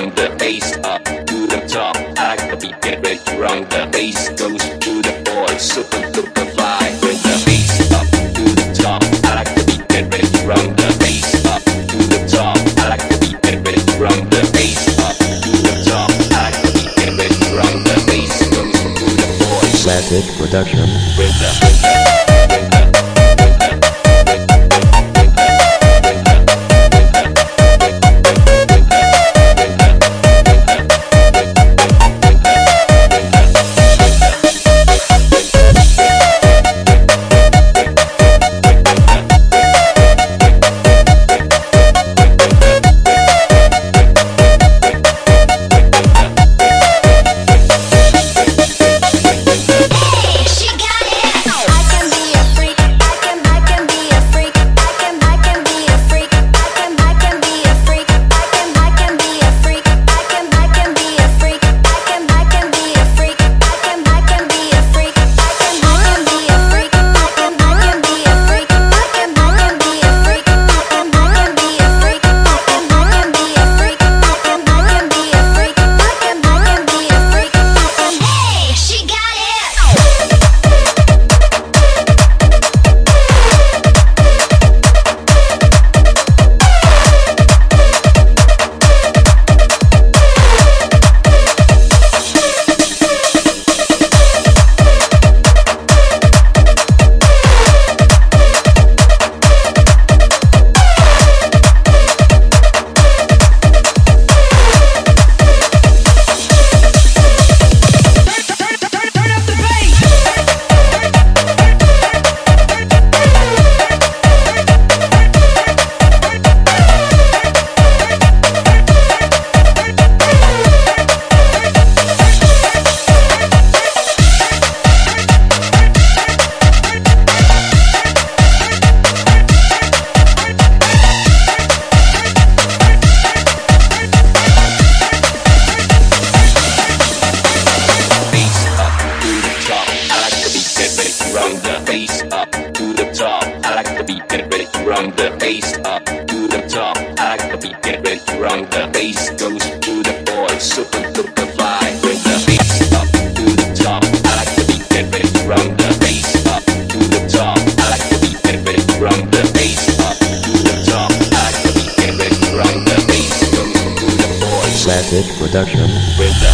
run the bass up to the top. I the beat, get ready to run the bass goes to the boy, super duper fly with the bass up to the top. I like the beat, get ready to run the bass up to the top. I like the beat, get ready to run the bass up to the top. I like the beat, get ready to run the bass goes to the boy, Classic Production. with the with the the beat, get ready to run the bass up to the top. I like the beat, get ready run the bass up to the top. I like the beat, get ready run the bass goes to the boy, super duper fly with the bass up to the top. I like the beat, get ready run the bass up to the top. I like the beat, get ready run the bass up to the top. I like the beat, get ready run the bass goes to the boy Classic Production. with the